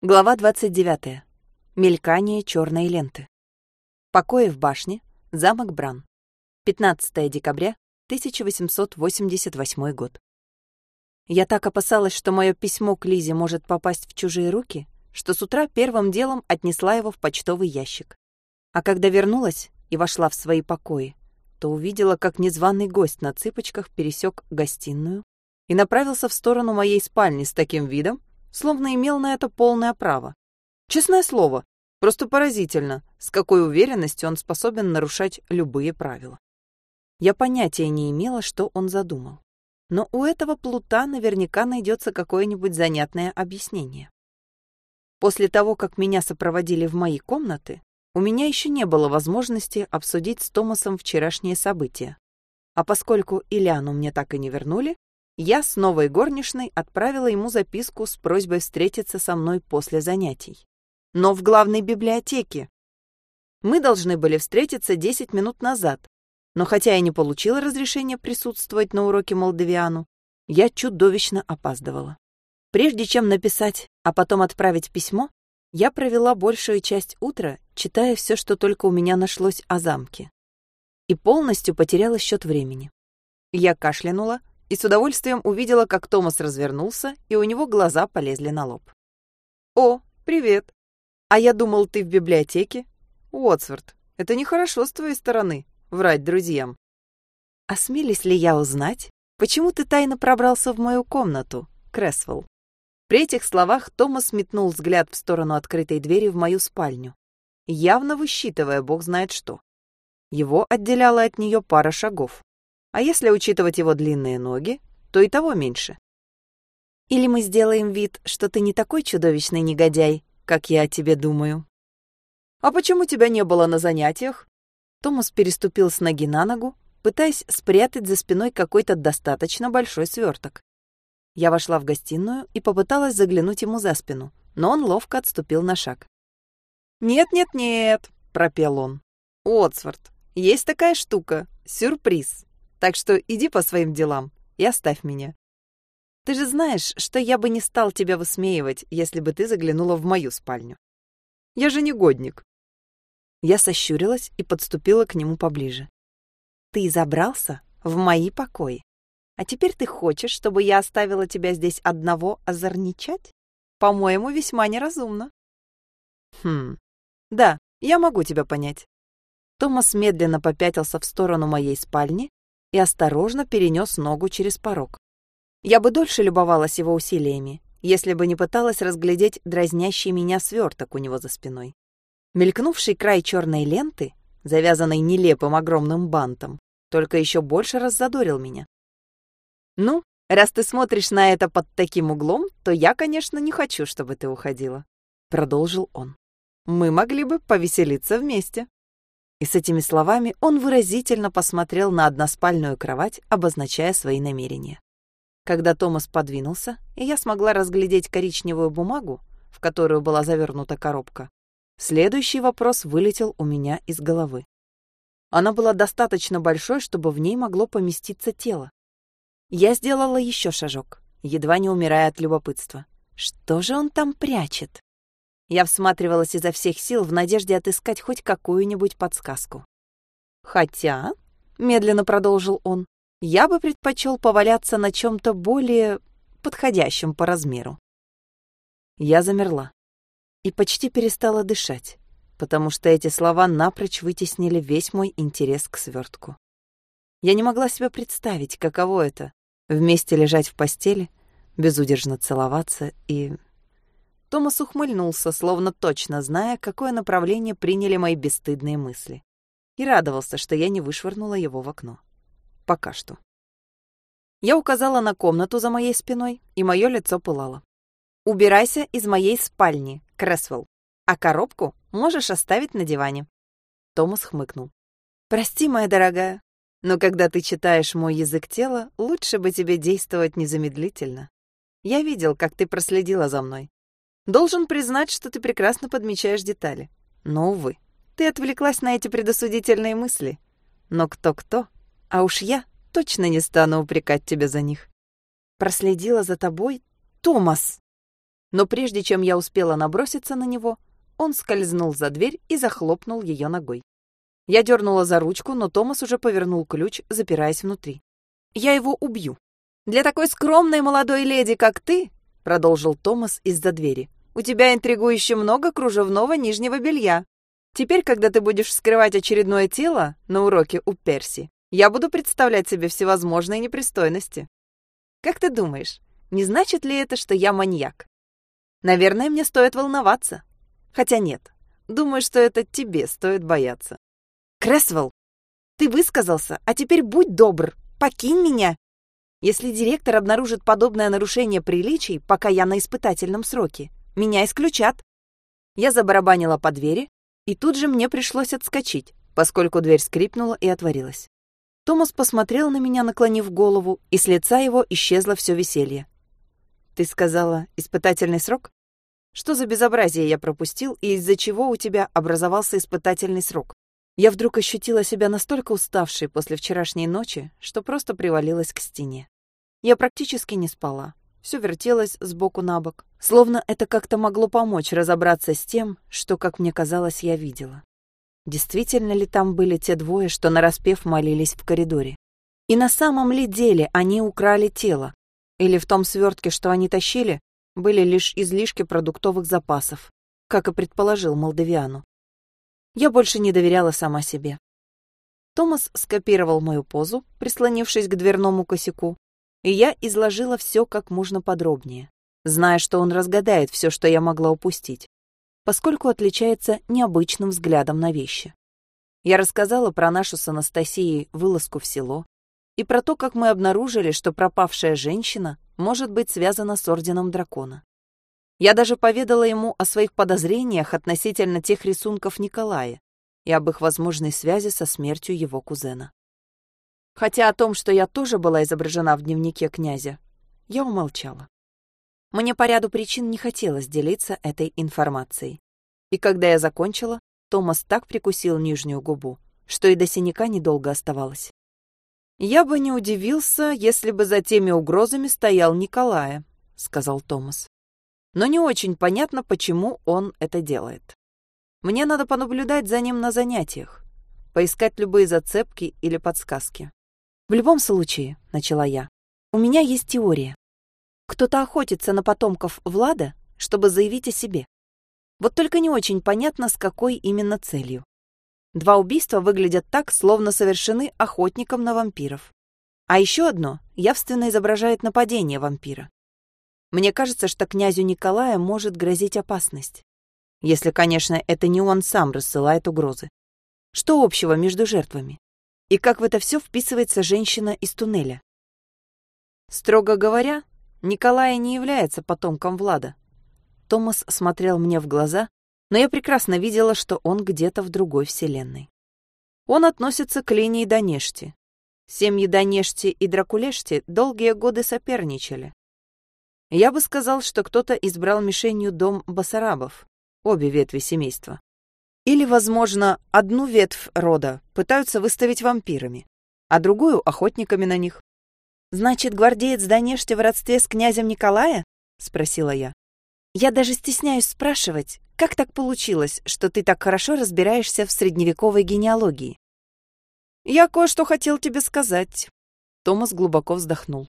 Глава 29. Мелькание черной ленты. Покои в башне. Замок Бран. 15 декабря 1888 год. Я так опасалась, что мое письмо к Лизе может попасть в чужие руки, что с утра первым делом отнесла его в почтовый ящик. А когда вернулась и вошла в свои покои, то увидела, как незваный гость на цыпочках пересек гостиную и направился в сторону моей спальни с таким видом, словно имел на это полное право. Честное слово, просто поразительно, с какой уверенностью он способен нарушать любые правила. Я понятия не имела, что он задумал. Но у этого плута наверняка найдется какое-нибудь занятное объяснение. После того, как меня сопроводили в мои комнаты, у меня еще не было возможности обсудить с Томасом вчерашние события. А поскольку Ильяну мне так и не вернули, я с новой горничной отправила ему записку с просьбой встретиться со мной после занятий. Но в главной библиотеке. Мы должны были встретиться 10 минут назад, но хотя я не получила разрешения присутствовать на уроке Молдавиану, я чудовищно опаздывала. Прежде чем написать, а потом отправить письмо, я провела большую часть утра, читая все, что только у меня нашлось о замке. И полностью потеряла счет времени. Я кашлянула, и с удовольствием увидела, как Томас развернулся, и у него глаза полезли на лоб. «О, привет! А я думал, ты в библиотеке? Уотсворт, это нехорошо с твоей стороны, врать друзьям». «Осмелись ли я узнать, почему ты тайно пробрался в мою комнату, Кресвелл?» При этих словах Томас метнул взгляд в сторону открытой двери в мою спальню, явно высчитывая бог знает что. Его отделяла от нее пара шагов. А если учитывать его длинные ноги, то и того меньше. Или мы сделаем вид, что ты не такой чудовищный негодяй, как я о тебе думаю. А почему тебя не было на занятиях? Томас переступил с ноги на ногу, пытаясь спрятать за спиной какой-то достаточно большой сверток. Я вошла в гостиную и попыталась заглянуть ему за спину, но он ловко отступил на шаг. «Нет-нет-нет», — пропел он. «Отсворт, есть такая штука — сюрприз. Так что иди по своим делам и оставь меня. Ты же знаешь, что я бы не стал тебя высмеивать, если бы ты заглянула в мою спальню. Я же негодник. Я сощурилась и подступила к нему поближе. Ты забрался в мои покои. А теперь ты хочешь, чтобы я оставила тебя здесь одного озорничать? По-моему, весьма неразумно. Хм. Да, я могу тебя понять. Томас медленно попятился в сторону моей спальни, и осторожно перенес ногу через порог. Я бы дольше любовалась его усилиями, если бы не пыталась разглядеть дразнящий меня сверток у него за спиной. Мелькнувший край черной ленты, завязанной нелепым огромным бантом, только еще больше раззадорил меня. «Ну, раз ты смотришь на это под таким углом, то я, конечно, не хочу, чтобы ты уходила», — продолжил он. «Мы могли бы повеселиться вместе». И с этими словами он выразительно посмотрел на односпальную кровать, обозначая свои намерения. Когда Томас подвинулся, и я смогла разглядеть коричневую бумагу, в которую была завернута коробка, следующий вопрос вылетел у меня из головы. Она была достаточно большой, чтобы в ней могло поместиться тело. Я сделала еще шажок, едва не умирая от любопытства. Что же он там прячет? Я всматривалась изо всех сил в надежде отыскать хоть какую-нибудь подсказку. «Хотя», — медленно продолжил он, — «я бы предпочел поваляться на чем-то более подходящем по размеру». Я замерла и почти перестала дышать, потому что эти слова напрочь вытеснили весь мой интерес к свертку. Я не могла себе представить, каково это — вместе лежать в постели, безудержно целоваться и Томас ухмыльнулся, словно точно зная, какое направление приняли мои бесстыдные мысли. И радовался, что я не вышвырнула его в окно. Пока что. Я указала на комнату за моей спиной, и мое лицо пылало. «Убирайся из моей спальни, Кресвелл, а коробку можешь оставить на диване». Томас хмыкнул. «Прости, моя дорогая, но когда ты читаешь мой язык тела, лучше бы тебе действовать незамедлительно. Я видел, как ты проследила за мной. Должен признать, что ты прекрасно подмечаешь детали. Но, увы, ты отвлеклась на эти предосудительные мысли. Но кто-кто, а уж я точно не стану упрекать тебя за них. Проследила за тобой, Томас. Но прежде чем я успела наброситься на него, он скользнул за дверь и захлопнул ее ногой. Я дернула за ручку, но Томас уже повернул ключ, запираясь внутри. «Я его убью. Для такой скромной молодой леди, как ты, — продолжил Томас из-за двери, — у тебя интригующе много кружевного нижнего белья. Теперь, когда ты будешь вскрывать очередное тело на уроке у Перси, я буду представлять себе всевозможные непристойности. Как ты думаешь, не значит ли это, что я маньяк? Наверное, мне стоит волноваться. Хотя нет, думаю, что это тебе стоит бояться. Кресвелл, ты высказался, а теперь будь добр, покинь меня. Если директор обнаружит подобное нарушение приличий, пока я на испытательном сроке, меня исключат. Я забарабанила по двери, и тут же мне пришлось отскочить, поскольку дверь скрипнула и отворилась. Томас посмотрел на меня, наклонив голову, и с лица его исчезло все веселье. «Ты сказала, испытательный срок? Что за безобразие я пропустил, и из-за чего у тебя образовался испытательный срок?» Я вдруг ощутила себя настолько уставшей после вчерашней ночи, что просто привалилась к стене. Я практически не спала. Все вертелось боку на бок, словно это как-то могло помочь разобраться с тем, что, как мне казалось, я видела. Действительно ли там были те двое, что нараспев молились в коридоре? И на самом ли деле они украли тело? Или в том свертке, что они тащили, были лишь излишки продуктовых запасов, как и предположил Молдавиану? Я больше не доверяла сама себе. Томас скопировал мою позу, прислонившись к дверному косяку, и я изложила все как можно подробнее, зная, что он разгадает все, что я могла упустить, поскольку отличается необычным взглядом на вещи. Я рассказала про нашу с Анастасией вылазку в село и про то, как мы обнаружили, что пропавшая женщина может быть связана с Орденом Дракона. Я даже поведала ему о своих подозрениях относительно тех рисунков Николая и об их возможной связи со смертью его кузена. Хотя о том, что я тоже была изображена в дневнике князя, я умолчала. Мне по ряду причин не хотелось делиться этой информацией. И когда я закончила, Томас так прикусил нижнюю губу, что и до синяка недолго оставалось. «Я бы не удивился, если бы за теми угрозами стоял Николая», — сказал Томас но не очень понятно, почему он это делает. Мне надо понаблюдать за ним на занятиях, поискать любые зацепки или подсказки. В любом случае, начала я, у меня есть теория. Кто-то охотится на потомков Влада, чтобы заявить о себе. Вот только не очень понятно, с какой именно целью. Два убийства выглядят так, словно совершены охотником на вампиров. А еще одно явственно изображает нападение вампира. Мне кажется, что князю Николая может грозить опасность. Если, конечно, это не он сам рассылает угрозы. Что общего между жертвами? И как в это все вписывается женщина из туннеля? Строго говоря, Николай не является потомком Влада. Томас смотрел мне в глаза, но я прекрасно видела, что он где-то в другой вселенной. Он относится к линии Донешти. Семьи Донешти и Дракулешти долгие годы соперничали, я бы сказал, что кто-то избрал мишенью дом Басарабов, обе ветви семейства. Или, возможно, одну ветвь рода пытаются выставить вампирами, а другую — охотниками на них. «Значит, гвардеец Данешти в родстве с князем Николая?» — спросила я. «Я даже стесняюсь спрашивать, как так получилось, что ты так хорошо разбираешься в средневековой генеалогии?» «Я кое-что хотел тебе сказать», — Томас глубоко вздохнул.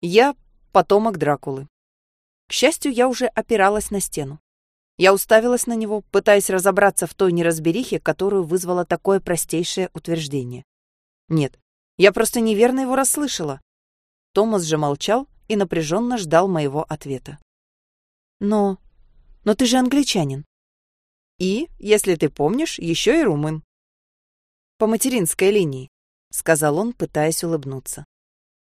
«Я потомок Дракулы. К счастью, я уже опиралась на стену. Я уставилась на него, пытаясь разобраться в той неразберихе, которую вызвало такое простейшее утверждение. Нет, я просто неверно его расслышала. Томас же молчал и напряженно ждал моего ответа. Но... но ты же англичанин. И, если ты помнишь, еще и румын. По материнской линии, сказал он, пытаясь улыбнуться.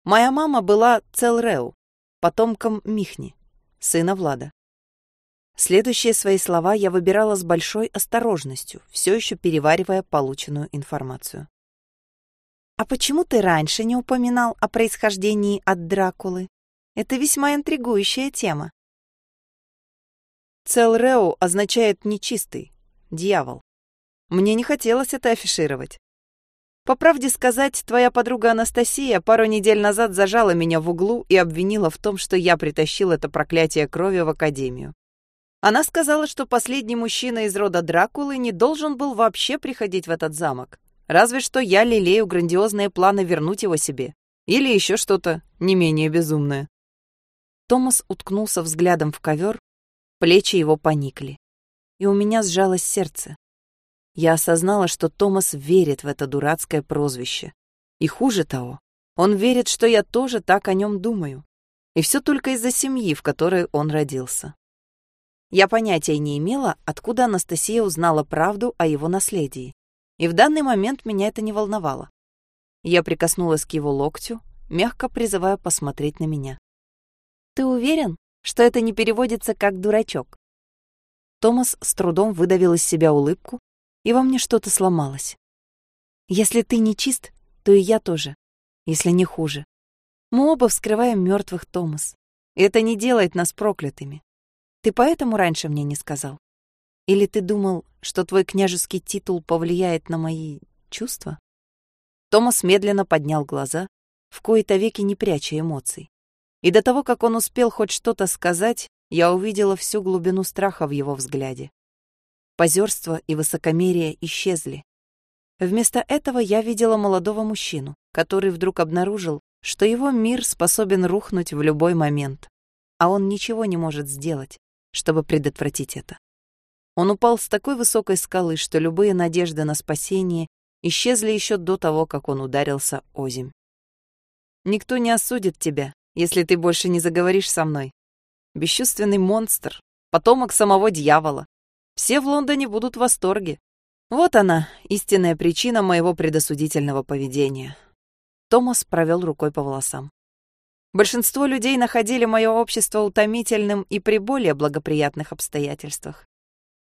Моя мама была Целреу, потомком Михни, сына Влада. Следующие свои слова я выбирала с большой осторожностью, все еще переваривая полученную информацию. «А почему ты раньше не упоминал о происхождении от Дракулы? Это весьма интригующая тема». Целрео означает «нечистый», «дьявол». Мне не хотелось это афишировать. По правде сказать, твоя подруга Анастасия пару недель назад зажала меня в углу и обвинила в том, что я притащил это проклятие крови в академию. Она сказала, что последний мужчина из рода Дракулы не должен был вообще приходить в этот замок. Разве что я лелею грандиозные планы вернуть его себе. Или еще что-то не менее безумное. Томас уткнулся взглядом в ковер, плечи его поникли. И у меня сжалось сердце. Я осознала, что Томас верит в это дурацкое прозвище. И хуже того, он верит, что я тоже так о нем думаю. И все только из-за семьи, в которой он родился. Я понятия не имела, откуда Анастасия узнала правду о его наследии. И в данный момент меня это не волновало. Я прикоснулась к его локтю, мягко призывая посмотреть на меня. «Ты уверен, что это не переводится как «дурачок»?» Томас с трудом выдавил из себя улыбку, и во мне что-то сломалось. Если ты не чист, то и я тоже, если не хуже. Мы оба вскрываем мертвых, Томас. Это не делает нас проклятыми. Ты поэтому раньше мне не сказал? Или ты думал, что твой княжеский титул повлияет на мои чувства? Томас медленно поднял глаза, в кои-то веки не пряча эмоций. И до того, как он успел хоть что-то сказать, я увидела всю глубину страха в его взгляде. Позерство и высокомерие исчезли. Вместо этого я видела молодого мужчину, который вдруг обнаружил, что его мир способен рухнуть в любой момент, а он ничего не может сделать, чтобы предотвратить это. Он упал с такой высокой скалы, что любые надежды на спасение исчезли еще до того, как он ударился о земь. «Никто не осудит тебя, если ты больше не заговоришь со мной. Бесчувственный монстр, потомок самого дьявола. Все в Лондоне будут в восторге. Вот она, истинная причина моего предосудительного поведения. Томас провел рукой по волосам. Большинство людей находили мое общество утомительным и при более благоприятных обстоятельствах.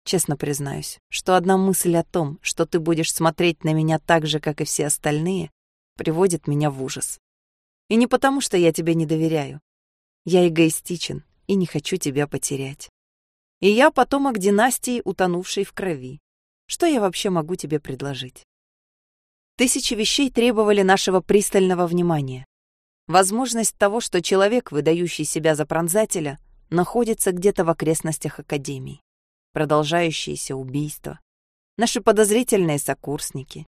Честно признаюсь, что одна мысль о том, что ты будешь смотреть на меня так же, как и все остальные, приводит меня в ужас. И не потому, что я тебе не доверяю. Я эгоистичен и не хочу тебя потерять. И я потомок династии, утонувшей в крови. Что я вообще могу тебе предложить? Тысячи вещей требовали нашего пристального внимания. Возможность того, что человек, выдающий себя за пронзателя, находится где-то в окрестностях Академии. Продолжающиеся убийства. Наши подозрительные сокурсники.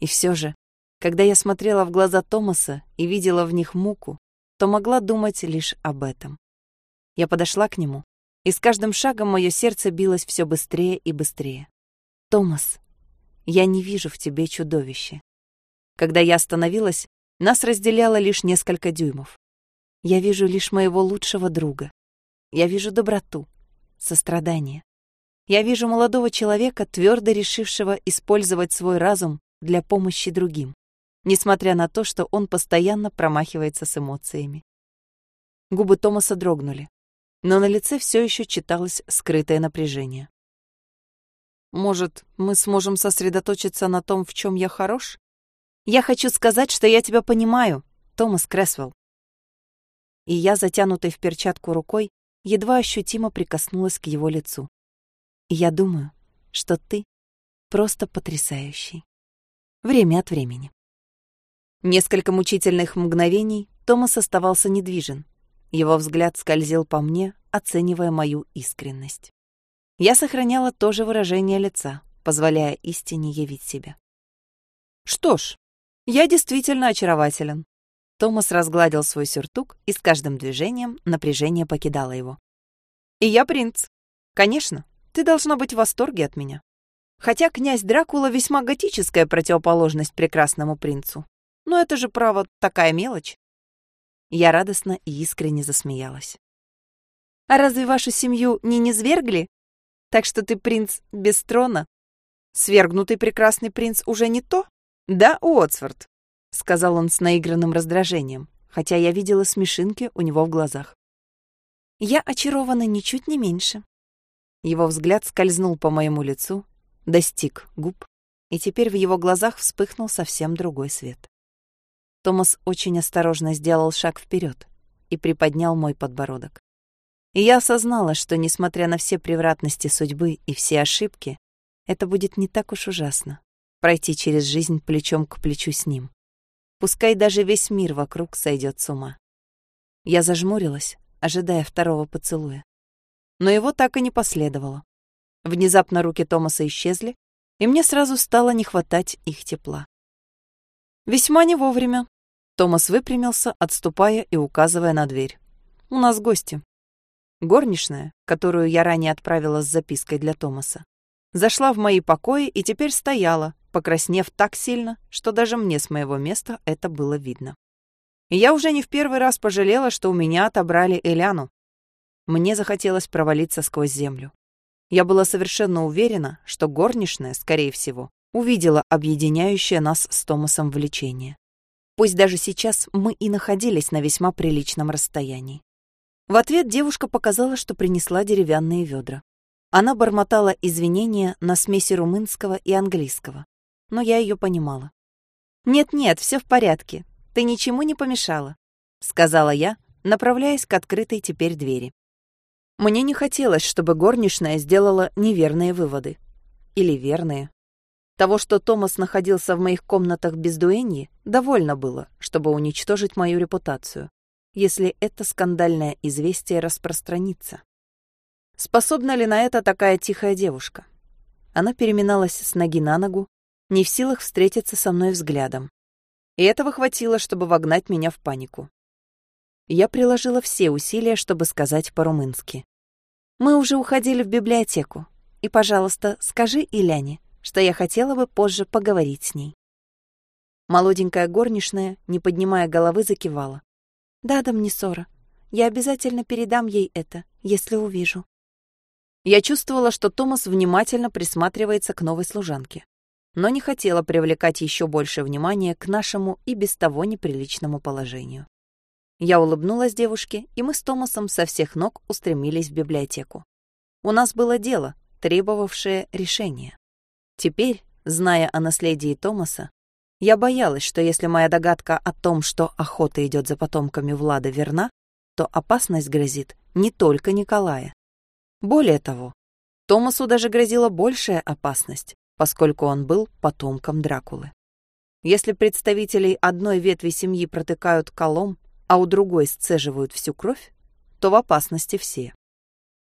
И все же, когда я смотрела в глаза Томаса и видела в них муку, то могла думать лишь об этом. Я подошла к нему и с каждым шагом мое сердце билось все быстрее и быстрее. «Томас, я не вижу в тебе чудовище». Когда я остановилась, нас разделяло лишь несколько дюймов. Я вижу лишь моего лучшего друга. Я вижу доброту, сострадание. Я вижу молодого человека, твердо решившего использовать свой разум для помощи другим, несмотря на то, что он постоянно промахивается с эмоциями. Губы Томаса дрогнули но на лице все еще читалось скрытое напряжение. «Может, мы сможем сосредоточиться на том, в чем я хорош? Я хочу сказать, что я тебя понимаю, Томас Кресвелл». И я, затянутой в перчатку рукой, едва ощутимо прикоснулась к его лицу. И я думаю, что ты просто потрясающий. Время от времени. Несколько мучительных мгновений Томас оставался недвижен, его взгляд скользил по мне, оценивая мою искренность. Я сохраняла то же выражение лица, позволяя истине явить себя. «Что ж, я действительно очарователен». Томас разгладил свой сюртук, и с каждым движением напряжение покидало его. «И я принц. Конечно, ты должна быть в восторге от меня. Хотя князь Дракула весьма готическая противоположность прекрасному принцу. Но это же, право, такая мелочь. Я радостно и искренне засмеялась. «А разве вашу семью не низвергли? Так что ты принц без трона? Свергнутый прекрасный принц уже не то? Да, Уотсворт?» — сказал он с наигранным раздражением, хотя я видела смешинки у него в глазах. «Я очарована ничуть не меньше». Его взгляд скользнул по моему лицу, достиг губ, и теперь в его глазах вспыхнул совсем другой свет. Томас очень осторожно сделал шаг вперед и приподнял мой подбородок. И я осознала, что, несмотря на все превратности судьбы и все ошибки, это будет не так уж ужасно. пройти через жизнь плечом к плечу с ним. Пускай даже весь мир вокруг сойдет с ума. Я зажмурилась, ожидая второго поцелуя. Но его так и не последовало. Внезапно руки Томаса исчезли, и мне сразу стало не хватать их тепла. Весьма не вовремя. Томас выпрямился, отступая и указывая на дверь. «У нас гости». Горничная, которую я ранее отправила с запиской для Томаса, зашла в мои покои и теперь стояла, покраснев так сильно, что даже мне с моего места это было видно. И я уже не в первый раз пожалела, что у меня отобрали Эляну. Мне захотелось провалиться сквозь землю. Я была совершенно уверена, что горничная, скорее всего, увидела объединяющее нас с Томасом влечение. Пусть даже сейчас мы и находились на весьма приличном расстоянии. В ответ девушка показала, что принесла деревянные ведра. Она бормотала извинения на смеси румынского и английского, но я ее понимала. «Нет-нет, все в порядке. Ты ничему не помешала», — сказала я, направляясь к открытой теперь двери. Мне не хотелось, чтобы горничная сделала неверные выводы. Или верные. Того, что Томас находился в моих комнатах без дуэньи, довольно было, чтобы уничтожить мою репутацию, если это скандальное известие распространится. Способна ли на это такая тихая девушка? Она переминалась с ноги на ногу, не в силах встретиться со мной взглядом. И этого хватило, чтобы вогнать меня в панику. Я приложила все усилия, чтобы сказать по-румынски. «Мы уже уходили в библиотеку, и, пожалуйста, скажи Иляне, что я хотела бы позже поговорить с ней». Молоденькая горничная, не поднимая головы, закивала. «Да, Дамнисора, я обязательно передам ей это, если увижу». Я чувствовала, что Томас внимательно присматривается к новой служанке, но не хотела привлекать еще больше внимания к нашему и без того неприличному положению. Я улыбнулась девушке, и мы с Томасом со всех ног устремились в библиотеку. У нас было дело, требовавшее решения. Теперь, зная о наследии Томаса, я боялась, что если моя догадка о том, что охота идет за потомками Влада верна, то опасность грозит не только Николая, более того, Томасу даже грозила большая опасность, поскольку он был потомком Дракулы. Если представителей одной ветви семьи протыкают колом, а у другой сцеживают всю кровь, то в опасности все.